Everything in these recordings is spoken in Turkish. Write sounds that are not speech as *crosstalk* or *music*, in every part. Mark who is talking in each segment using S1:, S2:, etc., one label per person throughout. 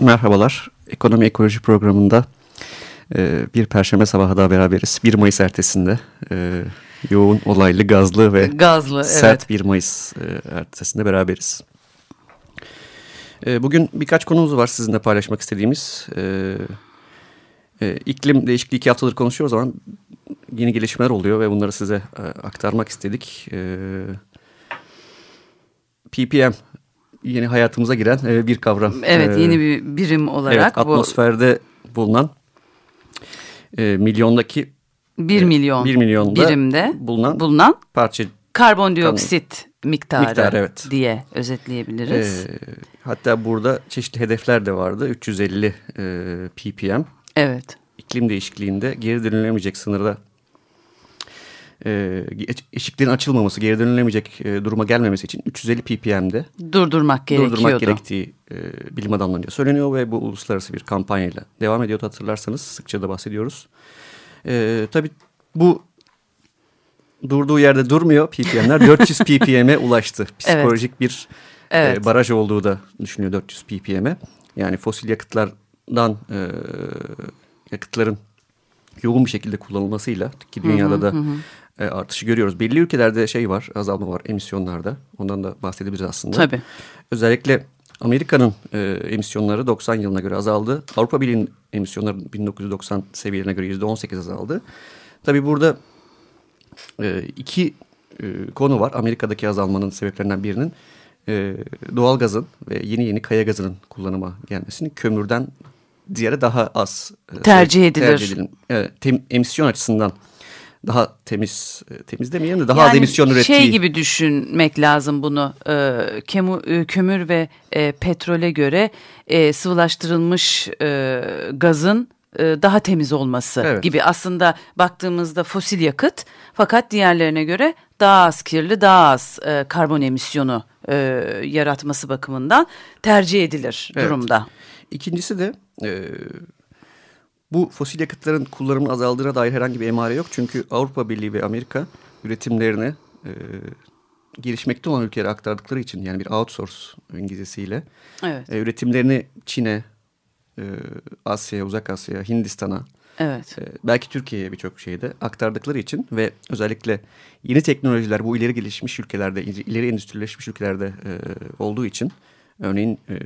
S1: Merhabalar. Ekonomi Ekoloji programında e, bir perşembe sabahı daha beraberiz. 1 Mayıs ertesinde e, yoğun, olaylı, gazlı ve
S2: gazlı,
S1: sert
S2: evet.
S1: 1 Mayıs e, ertesinde beraberiz. E, bugün birkaç konumuz var sizinle paylaşmak istediğimiz. E, e, iklim değişikliği iki haftadır konuşuyoruz ama yeni gelişmeler oluyor ve bunları size e, aktarmak istedik. E, PPM yeni hayatımıza giren e, bir kavram.
S2: Evet
S1: E,
S2: yeni bir birim olarak.
S1: Evet atmosferde bu, bulunan e, milyondaki
S2: 1 milyon,
S1: 1 milyonda
S2: birimde
S1: bulunan,
S2: bulunan
S1: parça
S2: karbondioksit miktarı,
S1: Miktarı, evet.
S2: diye özetleyebiliriz.
S1: e, hatta burada çeşitli hedefler de vardı. 350 e, ppm
S2: evet.
S1: iklim değişikliğinde geri dönülemeyecek sınırda e, eşiklerin açılmaması, geri dönülemeyecek e, duruma gelmemesi için 350 ppm'de
S2: Durdurmak gerekiyordu.
S1: durdurmak gerektiği e, bilim adamlarınca söyleniyor ve bu uluslararası bir kampanyayla devam ediyordu hatırlarsanız sıkça da bahsediyoruz. E, tabii bu durduğu yerde durmuyor ppm'ler *laughs* 400 ppm'e ulaştı. Psikolojik bir
S2: Evet.
S1: e, baraj olduğu da düşünüyor 400 ppm'e. Yani fosil yakıtlardan e, yakıtların yoğun bir şekilde kullanılmasıyla ki dünyada da e, artışı görüyoruz. Belli ülkelerde şey var, azalma var emisyonlarda. Ondan da bahsedebiliriz aslında.
S2: Tabii.
S1: Özellikle Amerika'nın e, emisyonları 90 yılına göre azaldı. Avrupa Birliği'nin emisyonları 1990 seviyelerine göre %18 azaldı. Tabii burada e, iki e, konu var. Amerika'daki azalmanın sebeplerinden birinin e, doğal gazın ve yeni yeni kaya gazının kullanıma gelmesinin kömürden ziyade daha az e,
S2: Tercih edilir.
S1: tercih edilen- evet, tem- emisyon açısından daha temiz e, temiz demeyelim de daha az
S2: Yani
S1: emisyon ürettiği.
S2: Şey gibi düşünmek lazım bunu. Ee, kemu, e, kömür ve e, petrole göre e, sıvılaştırılmış e, gazın e, daha temiz olması
S1: Evet.
S2: gibi. Aslında baktığımızda fosil yakıt fakat diğerlerine göre daha az kirli, daha az e, karbon emisyonu e, yaratması bakımından tercih edilir
S1: Evet.
S2: durumda.
S1: İkincisi de e, bu fosil yakıtların kullanımının azaldığına dair herhangi bir emare yok. Çünkü Avrupa Birliği ve Amerika üretimlerini e, gelişmekte olan ülkelere aktardıkları için yani bir outsource İngilizcesiyle
S2: Evet.
S1: e, üretimlerini Çin'e, e, Asya'ya, Uzak Asya'ya, Hindistan'a,
S2: Evet.
S1: e, belki Türkiye'ye birçok şeyde aktardıkları için ve özellikle yeni teknolojiler bu ileri gelişmiş ülkelerde, ileri endüstrileşmiş ülkelerde e, olduğu için örneğin e,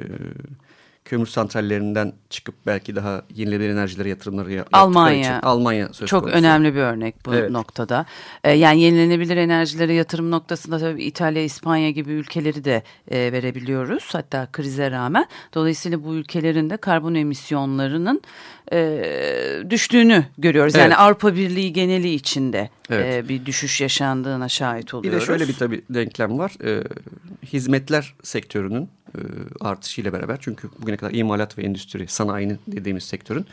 S1: kömür santrallerinden çıkıp belki daha yenilenebilir enerjilere yatırımları ya- yaptıkları
S2: Almanya.
S1: için Almanya söz
S2: Çok
S1: konusu.
S2: önemli bir örnek bu
S1: Evet.
S2: noktada. Ee, yani yenilenebilir enerjilere yatırım noktasında tabii İtalya, İspanya gibi ülkeleri de e, verebiliyoruz. Hatta krize rağmen. Dolayısıyla bu ülkelerin de karbon emisyonlarının e, düştüğünü görüyoruz. Yani
S1: Evet.
S2: Avrupa Birliği geneli içinde
S1: Evet.
S2: e, bir düşüş yaşandığına şahit
S1: Bir
S2: oluyoruz.
S1: de şöyle bir tabii denklem var. Ee, hizmetler sektörünün e, artışıyla beraber çünkü bugüne kadar imalat ve endüstri, sanayinin dediğimiz sektörün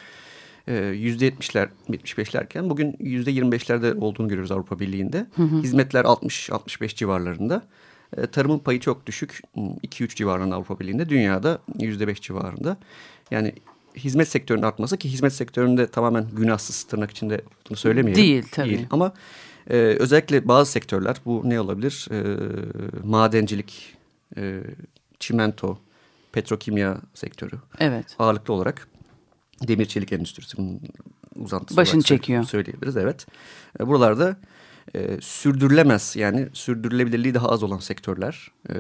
S1: e, yüzde 70'ler, 75'lerken bugün yüzde 25'lerde olduğunu görüyoruz Avrupa Birliği'nde. Hizmetler 60-65 civarlarında. E, tarımın payı çok düşük. 2-3 civarında Avrupa Birliği'nde. Dünyada yüzde 5 civarında. Yani hizmet sektörünün artması ki hizmet sektöründe tamamen günahsız tırnak içinde bunu söylemeyelim.
S2: Değil, tabii.
S1: Ama e, özellikle bazı sektörler bu ne olabilir? E, madencilik, e, çimento, petrokimya sektörü
S2: Evet.
S1: ağırlıklı olarak demir çelik endüstrisi bunun uzantısı
S2: Başını çekiyor.
S1: söyleyebiliriz. Evet. E, buralarda e, sürdürülemez yani sürdürülebilirliği daha az olan sektörler e,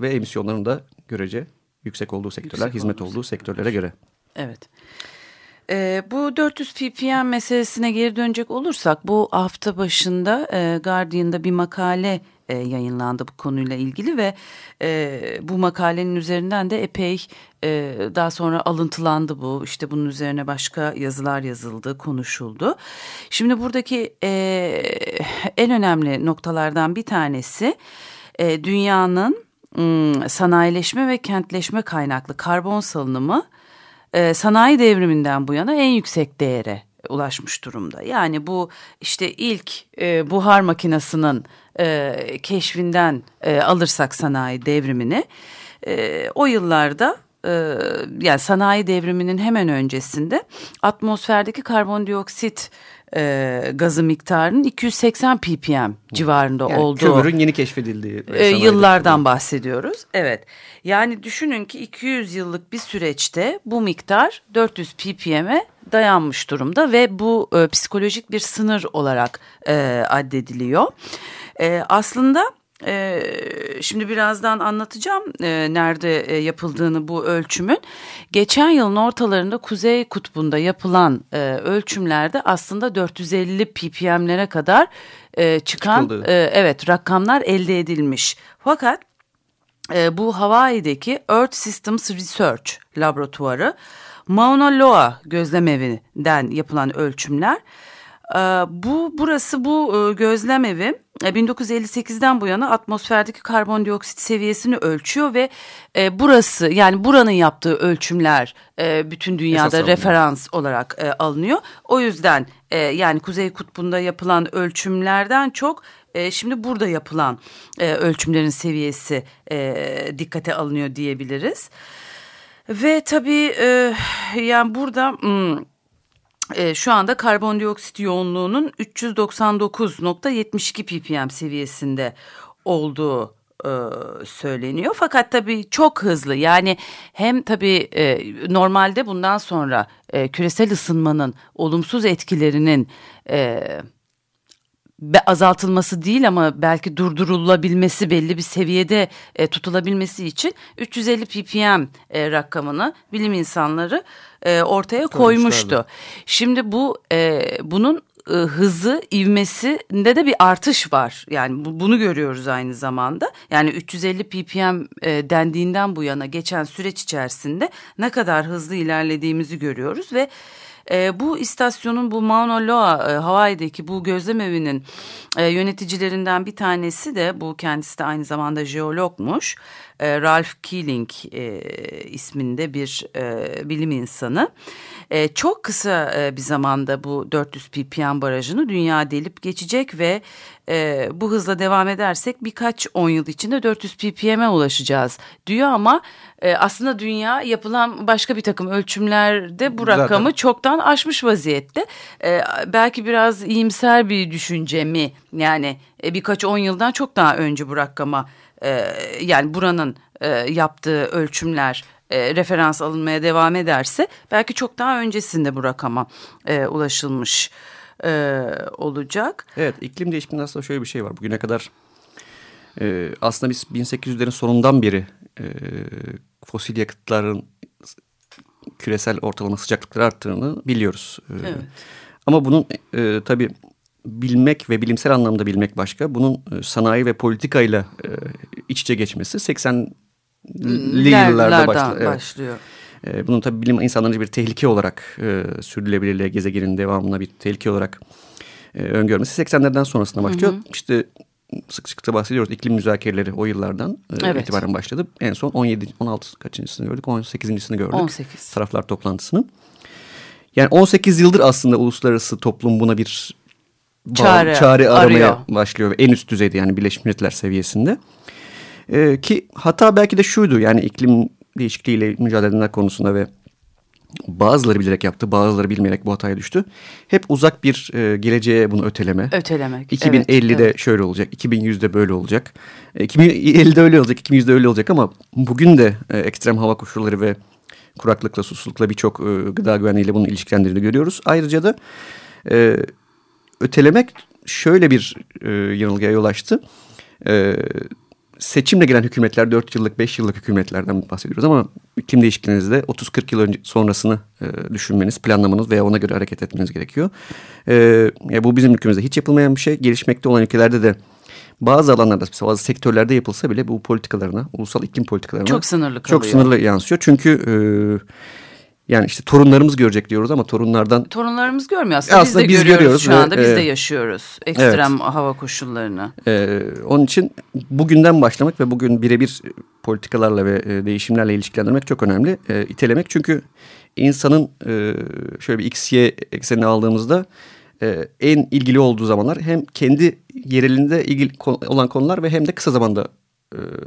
S1: ve emisyonların da görece yüksek olduğu sektörler,
S2: Yüksek
S1: hizmet
S2: olduğu
S1: olduğu sektörlere göre.
S2: Evet. Ee, bu 400 ppm meselesine geri dönecek olursak bu hafta başında e, Guardian'da bir makale e, yayınlandı bu konuyla ilgili ve e, bu makalenin üzerinden de epey e, daha sonra alıntılandı bu. İşte bunun üzerine başka yazılar yazıldı, konuşuldu. Şimdi buradaki e, en önemli noktalardan bir tanesi e, dünyanın hmm, sanayileşme ve kentleşme kaynaklı karbon salınımı e, sanayi devriminden bu yana en yüksek değere ulaşmış durumda. Yani bu işte ilk e, buhar makinesinin e, keşfinden alırsak sanayi devrimini o yıllarda yani sanayi devriminin hemen öncesinde atmosferdeki karbondioksit e, gazı miktarının 280 ppm civarında
S1: yani
S2: olduğu
S1: kömürün yeni keşfedildiği
S2: e, yıllardan bahsediyoruz. Evet. Yani düşünün ki 200 yıllık bir süreçte bu miktar 400 ppm'e dayanmış durumda ve bu e, psikolojik bir sınır olarak e, addediliyor. E, aslında ee, şimdi birazdan anlatacağım e, nerede e, yapıldığını bu ölçümün. Geçen yılın ortalarında Kuzey Kutbu'nda yapılan e, ölçümlerde aslında 450 ppm'lere kadar e, çıkan e, evet rakamlar elde edilmiş. Fakat e, bu Hawaii'deki Earth Systems Research laboratuvarı Mauna Loa gözlemevinden yapılan ölçümler. E, bu burası bu e, gözlemevi 1958'den e, bu yana atmosferdeki karbondioksit seviyesini ölçüyor ve e, burası yani buranın yaptığı ölçümler e, bütün dünyada referans olarak e, alınıyor. O yüzden e, yani Kuzey Kutbu'nda yapılan ölçümlerden çok e, şimdi burada yapılan e, ölçümlerin seviyesi e, dikkate alınıyor diyebiliriz. Ve tabii e, yani burada... Hmm, e, şu anda karbondioksit yoğunluğunun 399.72 ppm seviyesinde olduğu e, söyleniyor. Fakat tabii çok hızlı yani hem tabii e, normalde bundan sonra e, küresel ısınmanın olumsuz etkilerinin... azaltılması değil ama belki durdurulabilmesi belli bir seviyede e, tutulabilmesi için 350 ppm e, rakamını bilim insanları e, ortaya koymuştu. Şimdi bu e, bunun e, hızı, ivmesinde de bir artış var. Yani bu, bunu görüyoruz aynı zamanda. Yani 350 ppm e, dendiğinden bu yana geçen süreç içerisinde ne kadar hızlı ilerlediğimizi görüyoruz ve e, bu istasyonun bu Mauna Loa e, Hawaii'deki bu gözlem evinin e, yöneticilerinden bir tanesi de bu kendisi de aynı zamanda jeologmuş. E, Ralph Keeling e, isminde bir e, bilim insanı. E, çok kısa e, bir zamanda bu 400 ppm barajını dünya delip geçecek ve e, bu hızla devam edersek birkaç on yıl içinde 400 ppm'e ulaşacağız diyor ama e, aslında dünya yapılan başka bir takım ölçümlerde bu rakamı Zaten. çoktan aşmış vaziyette. E, belki biraz iyimser bir düşünce mi yani e, birkaç on yıldan çok daha önce bu rakama e, yani buranın e, yaptığı ölçümler e, referans alınmaya devam ederse belki çok daha öncesinde bu rakama e, ulaşılmış e, olacak.
S1: Evet iklim değişikliğinde aslında şöyle bir şey var. Bugüne kadar e, aslında biz 1800'lerin sonundan beri e, fosil yakıtların küresel ortalama sıcaklıkları arttığını biliyoruz. Evet. Ama bunun e, tabii bilmek ve bilimsel anlamda bilmek başka. Bunun e, sanayi ve politikayla e, iç içe geçmesi 80'li yıllarda başlıyor. Evet. başlıyor. E, bunun tabii bilim insanlarınca bir tehlike olarak sürdürülebilirliğe, gezegenin devamına bir tehlike olarak öngörmesi 80'lerden sonrasında başlıyor. Hı hı. İşte sık sık da bahsediyoruz iklim müzakereleri o yıllardan evet. itibaren başladı. En son 17 16 kaçıncısını gördük? 18.sini gördük.
S2: 18.
S1: Taraflar toplantısının. Yani 18 yıldır aslında uluslararası toplum buna bir çare, çare aramaya arıyor. başlıyor. En üst düzeyde yani Birleşmiş Milletler seviyesinde. Ee, ki hata belki de şuydu yani iklim değişikliğiyle mücadele edenler konusunda ve bazıları bilerek yaptı, bazıları bilmeyerek bu hataya düştü. Hep uzak bir e, geleceğe bunu öteleme.
S2: Ötelemek.
S1: 2050'de evet, şöyle olacak, 2100'de böyle olacak. E, 2050'de öyle olacak, 2100'de öyle olacak ama bugün de e, ekstrem hava koşulları ve kuraklıkla, susuzlukla birçok e, gıda güvenliğiyle bunun ilişkilendiğini görüyoruz. Ayrıca da e, ötelemek şöyle bir e, yanılgıya yol açtı. E, seçimle gelen hükümetler 4 yıllık 5 yıllık hükümetlerden bahsediyoruz ama iklim değişikliğinizde 30-40 yıl önce sonrasını e, düşünmeniz, planlamanız veya ona göre hareket etmeniz gerekiyor. E, ya bu bizim ülkemizde hiç yapılmayan bir şey. Gelişmekte olan ülkelerde de bazı alanlarda bazı sektörlerde yapılsa bile bu politikalarına, ulusal iklim politikalarına
S2: çok sınırlı
S1: kalıyor. Çok sınırlı yansıyor. Çünkü e, yani işte torunlarımız görecek diyoruz ama torunlardan...
S2: Torunlarımız görmüyor aslında.
S1: aslında
S2: biz de
S1: biz
S2: görüyoruz,
S1: görüyoruz
S2: şu
S1: ve,
S2: anda. Biz
S1: e,
S2: de yaşıyoruz ekstrem hava koşullarını.
S1: Ee, onun için bugünden başlamak ve bugün birebir politikalarla ve e, değişimlerle ilişkilendirmek çok önemli. E, itelemek çünkü insanın e, şöyle bir x, y eksenini aldığımızda e, en ilgili olduğu zamanlar hem kendi yerelinde ilgili olan konular ve hem de kısa zamanda e,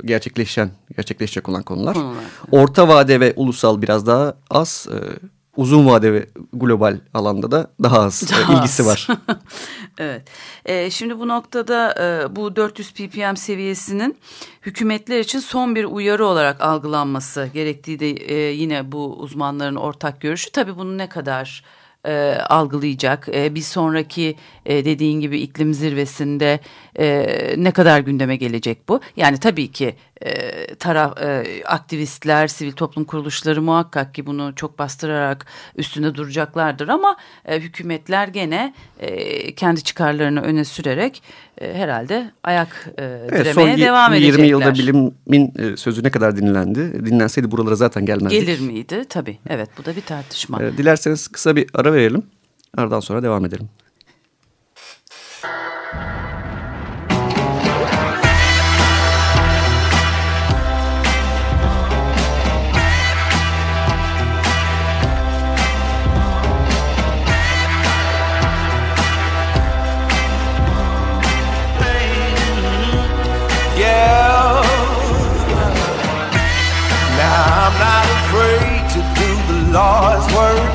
S1: gerçekleşen, gerçekleşecek olan konular.
S2: Konular.
S1: Orta vade ve ulusal biraz daha az, e, uzun vade ve global alanda da daha az e,
S2: Daha
S1: ilgisi
S2: az.
S1: var. *laughs*
S2: Evet. Ee, şimdi bu noktada e, bu 400 ppm seviyesinin hükümetler için son bir uyarı olarak algılanması gerektiği de e, yine bu uzmanların ortak görüşü. Tabii bunu ne kadar e, algılayacak? E, bir sonraki e, dediğin gibi iklim zirvesinde e, ne kadar gündeme gelecek bu? Yani tabii ki e, taraf e, aktivistler, sivil toplum kuruluşları muhakkak ki bunu çok bastırarak üstünde duracaklardır ama e, hükümetler gene e, kendi çıkarlarını öne sürerek e, herhalde ayak e,
S1: Evet, son
S2: diremeye devam
S1: 20
S2: edecekler.
S1: yılda bilimin e, sözü ne kadar dinlendi? Dinlenseydi buralara zaten gelmezdik.
S2: Gelir miydi? Tabii. Evet bu da bir tartışma.
S1: E, dilerseniz kısa bir ara verelim. Aradan sonra devam edelim.
S3: Lord's work.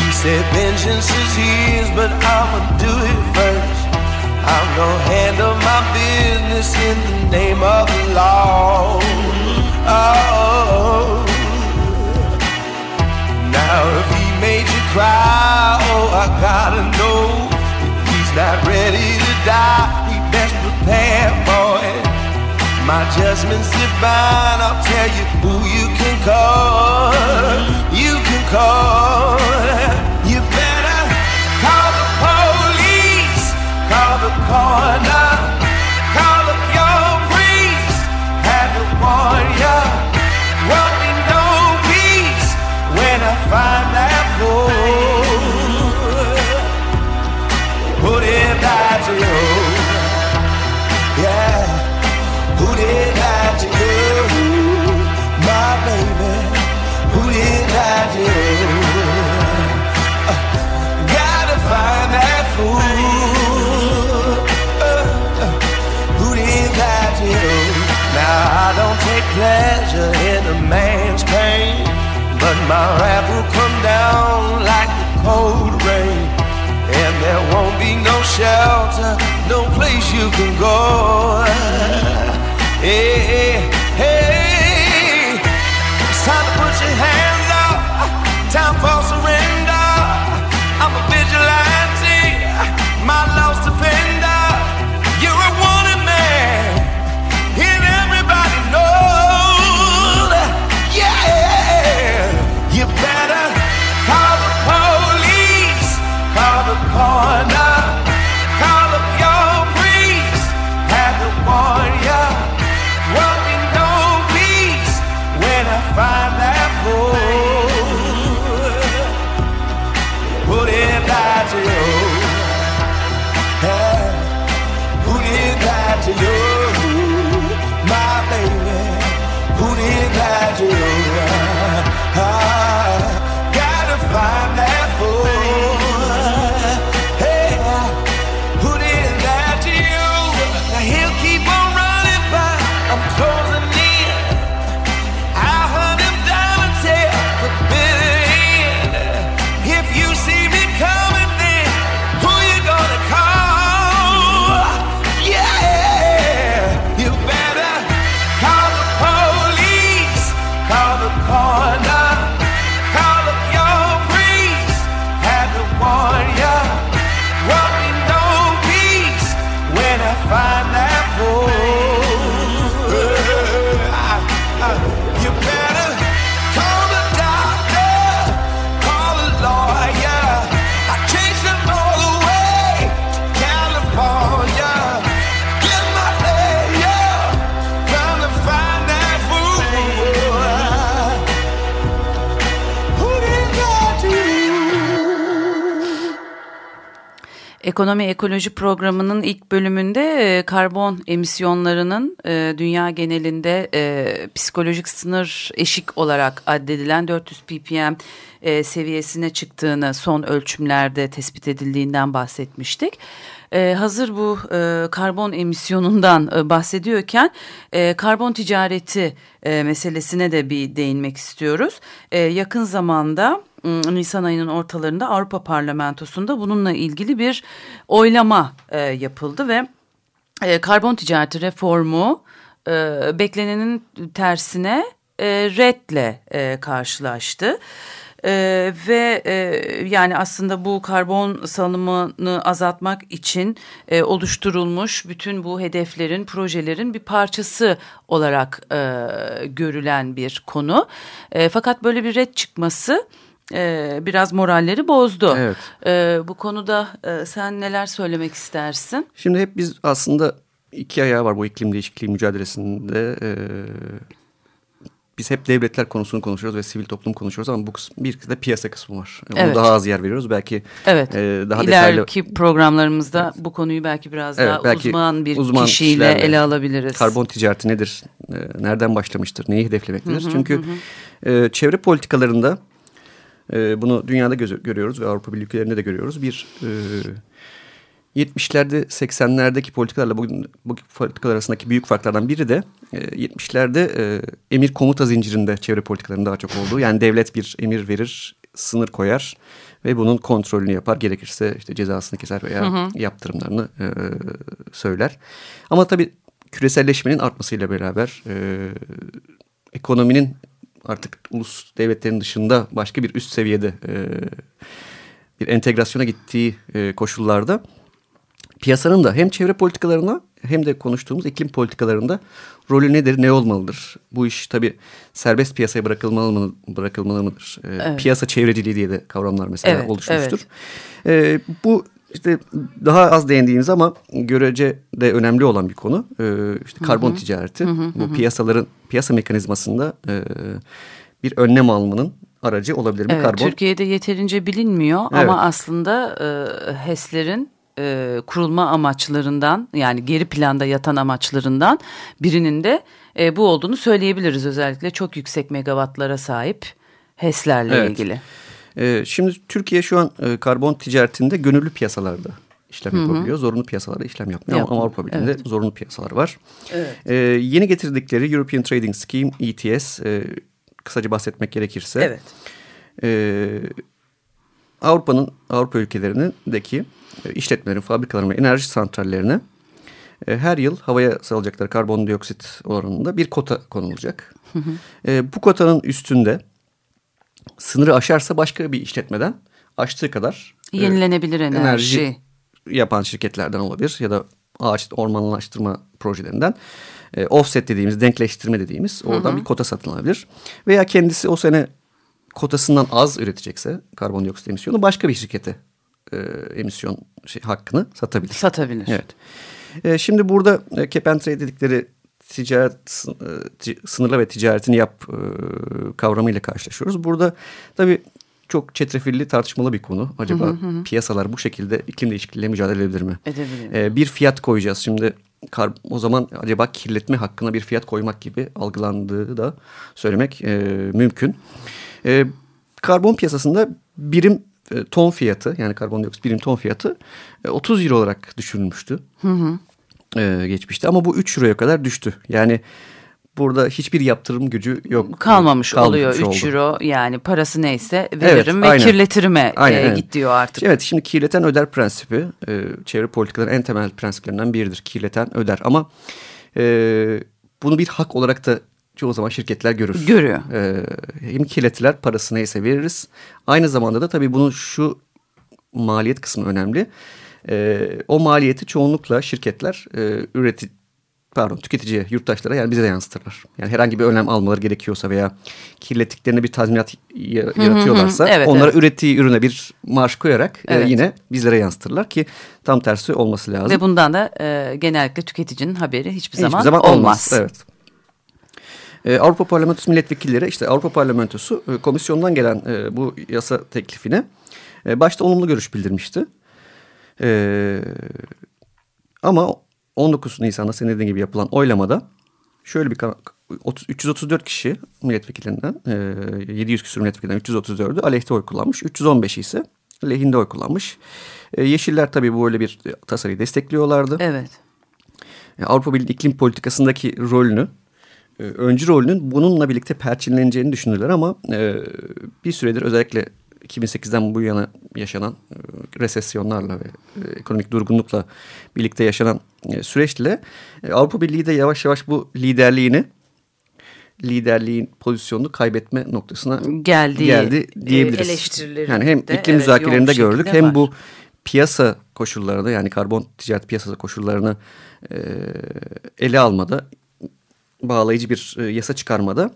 S3: He said vengeance is his, but I'ma do it first. I'm gonna handle my business in the name of the law. Oh. Now if he made you cry, oh I gotta know. If he's not ready to die, he best prepare for it. My judgment's divine, I'll tell you who you can call. You can call. You better call the police, call the coroner, no place you can go. to
S2: Ekonomi Ekoloji Programı'nın ilk bölümünde e, karbon emisyonlarının e, dünya genelinde e, psikolojik sınır eşik olarak addedilen 400 ppm e, seviyesine çıktığını son ölçümlerde tespit edildiğinden bahsetmiştik. E, hazır bu e, karbon emisyonundan e, bahsediyorken e, karbon ticareti e, meselesine de bir değinmek istiyoruz. E, yakın zamanda Nisan ayının ortalarında Avrupa Parlamentosu'nda bununla ilgili bir oylama e, yapıldı ve e, karbon ticareti reformu e, beklenenin tersine e, redle e, karşılaştı. Ee, ve e, yani aslında bu karbon salımını azaltmak için e, oluşturulmuş bütün bu hedeflerin, projelerin bir parçası olarak e, görülen bir konu. E, fakat böyle bir red çıkması e, biraz moralleri bozdu. Evet. E, bu konuda e, sen neler söylemek istersin?
S1: Şimdi hep biz aslında iki ayağı var bu iklim değişikliği mücadelesinde. E, biz hep devletler konusunu konuşuyoruz ve sivil toplum konuşuyoruz ama bu kısım, bir de piyasa kısmı var. Evet. Ona daha az yer veriyoruz. Belki
S2: evet. e, daha İleriki detaylı... programlarımızda evet. bu konuyu belki biraz evet, daha belki uzman bir uzman kişiyle ele alabiliriz.
S1: Karbon ticareti nedir? E, nereden başlamıştır? Neyi hedeflemektedir? Hı hı, Çünkü hı. E, çevre politikalarında e, bunu dünyada görüyoruz ve Avrupa Birliği ülkelerinde de görüyoruz. Bir e, 70'lerde 80'lerdeki politikalarla bugün bu politikalar arasındaki büyük farklardan biri de e, 70'lerde e, emir komuta zincirinde çevre politikalarının daha çok olduğu. Yani devlet bir emir verir, sınır koyar ve bunun kontrolünü yapar. Gerekirse işte cezasını keser veya hı hı. yaptırımlarını e, söyler. Ama tabii küreselleşmenin artmasıyla beraber e, ekonominin artık ulus devletlerin dışında başka bir üst seviyede e, bir entegrasyona gittiği e, koşullarda piyasanın da hem çevre politikalarına hem de konuştuğumuz iklim politikalarında rolü nedir, ne olmalıdır? Bu iş tabii serbest piyasaya bırakılmalı mı, bırakılmalı mıdır? E, evet. Piyasa çevreciliği diye de kavramlar mesela evet, oluşmuştur. Evet. E, bu işte daha az değindiğimiz ama görece de önemli olan bir konu. Ee, işte karbon hı hı. ticareti. Hı hı hı. Bu piyasaların piyasa mekanizmasında e, bir önlem almanın aracı olabilir mi
S2: evet,
S1: karbon?
S2: Türkiye'de yeterince bilinmiyor evet. ama aslında e, HES'lerin e, kurulma amaçlarından yani geri planda yatan amaçlarından birinin de e, bu olduğunu söyleyebiliriz. Özellikle çok yüksek megawattlara sahip HES'lerle evet. ilgili.
S1: E, şimdi Türkiye şu an e, karbon ticaretinde gönüllü piyasalarda işlem Hı -hı. yapabiliyor. Zorunlu piyasalarda işlem yapmıyor Yapma. ama Avrupa Birliği'nde evet. zorunlu piyasalar var. Evet. E, yeni getirdikleri European Trading Scheme ETS e, kısaca bahsetmek gerekirse. Evet. E, Avrupa'nın Avrupa ülkelerindeki işletmelerin, fabrikaların ve enerji santrallerine e, her yıl havaya salacakları karbondioksit oranında bir kota konulacak. Hı hı. E, bu kotanın üstünde sınırı aşarsa başka bir işletmeden aştığı kadar
S2: e, yenilenebilir enerji. enerji
S1: yapan şirketlerden olabilir ya da ağaç ormanlaştırma projelerinden e, offset dediğimiz denkleştirme dediğimiz oradan hı hı. bir kota satın alabilir. Veya kendisi o sene kotasından az üretecekse karbondioksit emisyonu başka bir şirkete e, emisyon şey, hakkını satabilir.
S2: Satabilir.
S1: Evet. E, şimdi burada e, cap and trade dedikleri ticaret e, sınırla ve ticaretini yap e, kavramıyla karşılaşıyoruz. Burada tabii çok çetrefilli tartışmalı bir konu. Acaba hı hı hı. piyasalar bu şekilde iklim değişikliğiyle mücadele edebilir mi?
S2: Edebilir.
S1: Ee, bir fiyat koyacağız. Şimdi kar, o zaman acaba kirletme hakkına bir fiyat koymak gibi algılandığı da söylemek e, mümkün. E, karbon piyasasında birim ton fiyatı yani karbondioksit birim ton fiyatı e, 30 euro olarak düşürülmüştü. Hı hı e, geçmişti. Ama bu 3 euroya kadar düştü. Yani burada hiçbir yaptırım gücü yok.
S2: Kalmamış, kalmamış oluyor 3 oldu. euro yani parası neyse veririm evet, ve aynen. kirletirime aynen, e, aynen. git diyor artık.
S1: Evet şimdi kirleten öder prensibi e, çevre politikaların en temel prensiplerinden biridir. Kirleten öder ama e, bunu bir hak olarak da çoğu zaman şirketler görür.
S2: Görüyor.
S1: E, hem kirletiler parası neyse veririz. Aynı zamanda da tabii bunun şu maliyet kısmı önemli. E, o maliyeti çoğunlukla şirketler e, üreti pardon tüketiciye, yurttaşlara yani bize de yansıtırlar. Yani herhangi bir önlem almaları gerekiyorsa veya kirlettiklerine bir tazminat yaratıyorlarsa evet, onlara evet. ürettiği ürüne bir marş koyarak e, evet. e, yine bizlere yansıtırlar ki tam tersi olması lazım.
S2: Ve bundan da e, genellikle tüketicinin haberi hiçbir zaman, hiçbir zaman olmaz. olmaz.
S1: Evet. E, Avrupa Parlamentosu milletvekilleri işte Avrupa Parlamentosu e, komisyondan gelen e, bu yasa teklifine e, başta olumlu görüş bildirmişti. E, ama 19 Nisan'da senin dediğin gibi yapılan oylamada şöyle bir 30, 334 kişi milletvekillerinden e, 700 küsur milletvekillerinden 334'ü aleyhte oy kullanmış. 315 ise lehinde oy kullanmış. E, Yeşiller tabii böyle bir tasarıyı destekliyorlardı.
S2: Evet.
S1: Avrupa Birliği iklim politikasındaki rolünü öncü rolünün bununla birlikte perçinleneceğini düşünürler ama e, bir süredir özellikle 2008'den bu yana yaşanan e, resesyonlarla ve e, ekonomik durgunlukla birlikte yaşanan e, süreçle e, Avrupa Birliği de yavaş yavaş bu liderliğini liderliğin pozisyonunu kaybetme noktasına
S2: geldi,
S1: geldi diyebiliriz.
S2: Eleştirileri
S1: yani hem
S2: de,
S1: iklim
S2: evet,
S1: müzakerelerinde gördük hem
S2: var.
S1: bu piyasa koşullarını yani karbon ticaret piyasası koşullarını e, ele almada bağlayıcı bir e, yasa çıkarmada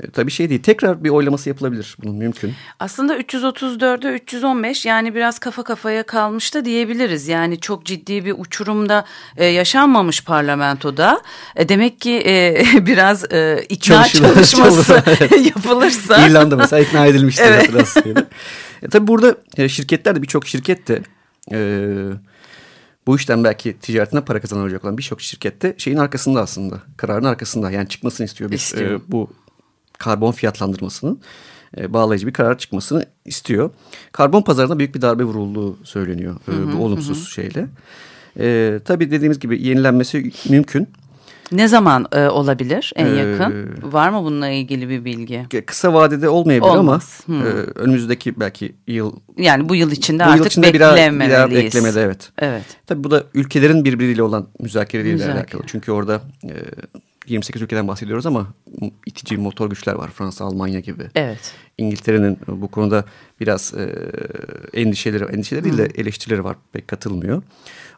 S1: e, tabii şey değil. Tekrar bir oylaması yapılabilir. Bunun mümkün.
S2: Aslında 334'e 315 yani biraz kafa kafaya kalmış da diyebiliriz. Yani çok ciddi bir uçurumda e, yaşanmamış parlamentoda. E, demek ki e, *laughs* biraz e, ikna
S1: Çalışılır,
S2: çalışması *laughs*
S1: çalışılır,
S2: yapılırsa.
S1: İrlanda mesela ikna edilmişti. *laughs*
S2: Evet.
S1: hatırlarsın. E, tabii burada e, şirketler de birçok şirket de e, bu işten belki ticaretine para kazanacak olan birçok şirkette şeyin arkasında aslında. Kararın arkasında yani çıkmasını istiyor. Bir,
S2: İstiyor.
S1: e, bu karbon fiyatlandırmasının e, bağlayıcı bir karar çıkmasını istiyor. Karbon pazarına büyük bir darbe vurulduğu söyleniyor e, bu olumsuz şeyle. E, tabii dediğimiz gibi yenilenmesi mümkün.
S2: Ne zaman e, olabilir en
S1: Ee,
S2: yakın? Var mı bununla ilgili bir bilgi?
S1: Kısa vadede olmayabilir
S2: Olmaz.
S1: ama e, önümüzdeki belki yıl
S2: Yani bu yıl içinde
S1: bu yıl
S2: artık
S1: içinde birer, birer
S2: beklememeliyiz.
S1: beklemede evet.
S2: Evet.
S1: Tabii bu da ülkelerin birbiriyle olan müzakereleriyle
S2: Müzakere.
S1: alakalı. Çünkü orada e, 28 ülkeden bahsediyoruz ama itici motor güçler var. Fransa, Almanya gibi.
S2: Evet.
S1: İngiltere'nin bu konuda biraz e, endişeleri, endişeleri değil de eleştirileri var. Pek katılmıyor.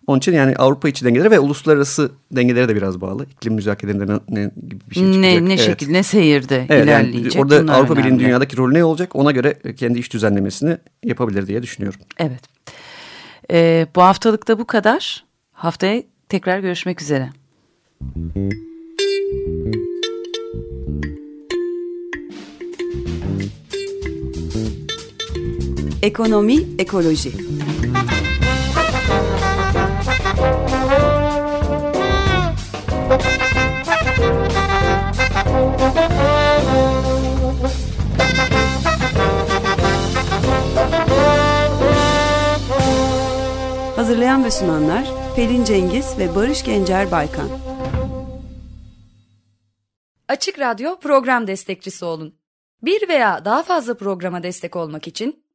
S1: Onun için yani Avrupa içi dengeleri ve uluslararası dengelere de biraz bağlı. İklim müzakerelerinde ne, gibi bir şey çıkacak.
S2: Ne, ne
S1: Evet.
S2: şekilde ne seyirde
S1: Evet, yani
S2: ilerleyecek?
S1: orada
S2: Bunlar
S1: Avrupa Birliği'nin
S2: önemli.
S1: dünyadaki rolü ne olacak ona göre kendi iş düzenlemesini yapabilir diye düşünüyorum.
S2: Evet. Ee, bu haftalık da bu kadar. Haftaya tekrar görüşmek üzere.
S4: Ekonomi, ekoloji. Hazırlayan ve sunanlar Pelin Cengiz ve Barış Gencer Baykan.
S5: Açık Radyo program destekçisi olun. Bir veya daha fazla programa destek olmak için